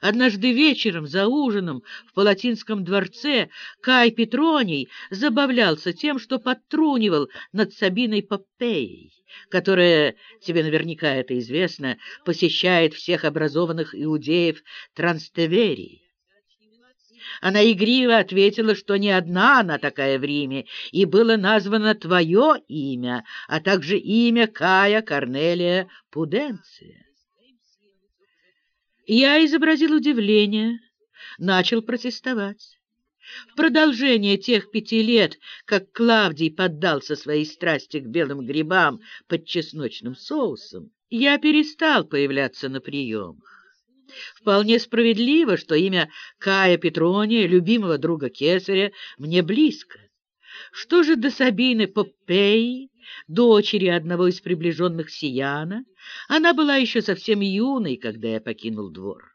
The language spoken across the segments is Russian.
Однажды вечером за ужином в Палатинском дворце Кай Петроний забавлялся тем, что подтрунивал над Сабиной Попеей, которая, тебе наверняка это известно, посещает всех образованных иудеев Транстеверии. Она игриво ответила, что не одна она такая в Риме, и было названо твое имя, а также имя Кая Корнелия Пуденция. Я изобразил удивление, начал протестовать. В продолжение тех пяти лет, как Клавдий поддался своей страсти к белым грибам под чесночным соусом, я перестал появляться на приемах. Вполне справедливо, что имя Кая Петрония, любимого друга Кесаря, мне близко. Что же до Сабины Поппеи, дочери одного из приближенных Сияна? Она была еще совсем юной, когда я покинул двор.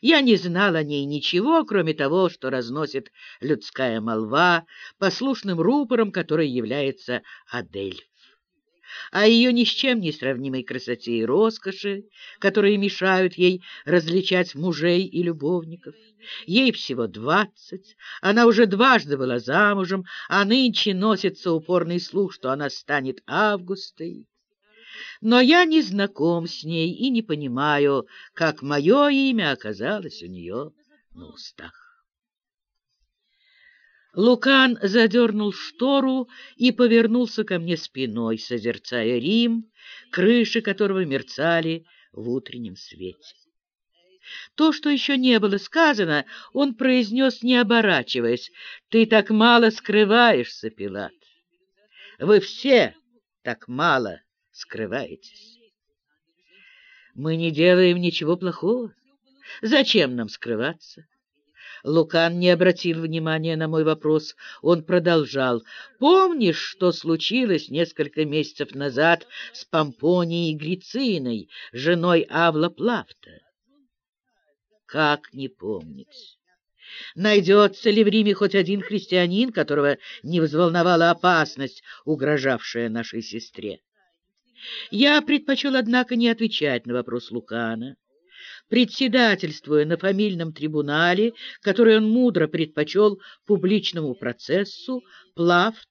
Я не знал о ней ничего, кроме того, что разносит людская молва, послушным рупором которой является Адель о ее ни с чем не сравнимой красоте и роскоши, которые мешают ей различать мужей и любовников. Ей всего двадцать, она уже дважды была замужем, а нынче носится упорный слух, что она станет Августой. Но я не знаком с ней и не понимаю, как мое имя оказалось у нее на устах. Лукан задернул штору и повернулся ко мне спиной, созерцая Рим, крыши которого мерцали в утреннем свете. То, что еще не было сказано, он произнес, не оборачиваясь. «Ты так мало скрываешься, Пилат. Вы все так мало скрываетесь. Мы не делаем ничего плохого. Зачем нам скрываться? Лукан не обратил внимания на мой вопрос. Он продолжал. «Помнишь, что случилось несколько месяцев назад с Помпонией Грициной, женой Авла Плафта?» «Как не помнить?» Найдется ли в Риме хоть один христианин, которого не взволновала опасность, угрожавшая нашей сестре? Я предпочел, однако, не отвечать на вопрос Лукана председательствуя на фамильном трибунале, который он мудро предпочел публичному процессу, Плафт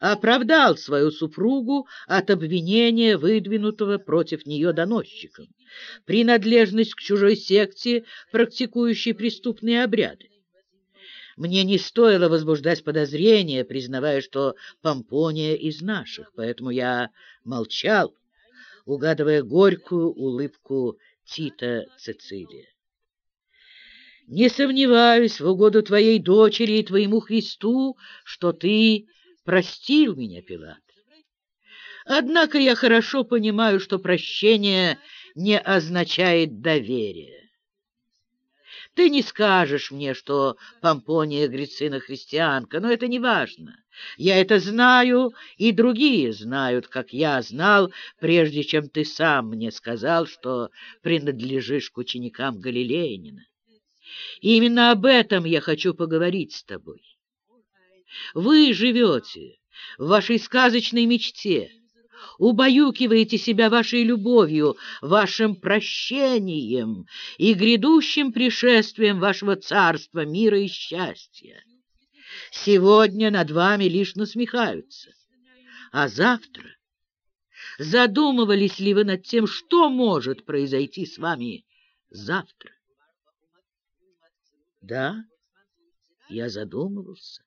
оправдал свою супругу от обвинения, выдвинутого против нее доносчиком, принадлежность к чужой секте, практикующей преступные обряды. Мне не стоило возбуждать подозрения, признавая, что Помпония из наших, поэтому я молчал, угадывая горькую улыбку Тита Цицилия. Не сомневаюсь в угоду твоей дочери и твоему Христу, что ты простил меня, Пилат. Однако я хорошо понимаю, что прощение не означает доверие. Ты не скажешь мне, что Помпония Грицина христианка, но это не важно. Я это знаю, и другие знают, как я знал, прежде чем ты сам мне сказал, что принадлежишь к ученикам Галилеянина. Именно об этом я хочу поговорить с тобой. Вы живете в вашей сказочной мечте, убаюкиваете себя вашей любовью, вашим прощением и грядущим пришествием вашего царства мира и счастья. Сегодня над вами лишь насмехаются, а завтра задумывались ли вы над тем, что может произойти с вами завтра? Да, я задумывался.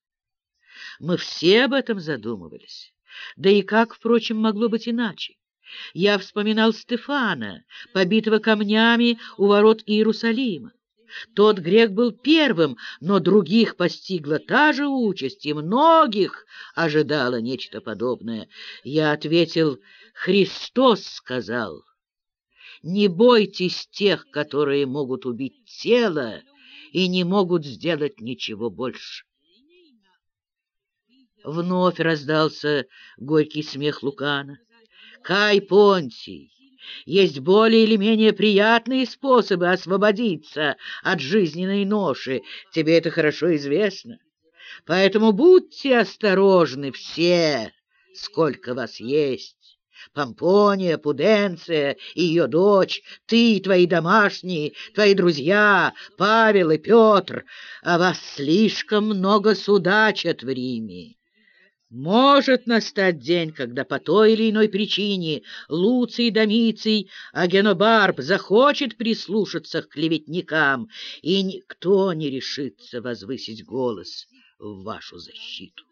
Мы все об этом задумывались. Да и как, впрочем, могло быть иначе? Я вспоминал Стефана, побитого камнями у ворот Иерусалима. Тот грех был первым, но других постигла та же участь, и многих ожидало нечто подобное. Я ответил, Христос сказал, «Не бойтесь тех, которые могут убить тело и не могут сделать ничего больше». Вновь раздался горький смех Лукана. «Кай Понтий, есть более или менее приятные способы освободиться от жизненной ноши. Тебе это хорошо известно. Поэтому будьте осторожны все, сколько вас есть. Помпония, Пуденция и ее дочь, ты, твои домашние, твои друзья, Павел и Петр, о вас слишком много судачат в Риме. Может настать день, когда по той или иной причине Луций Домиций Агенобарб захочет прислушаться к клеветникам, и никто не решится возвысить голос в вашу защиту.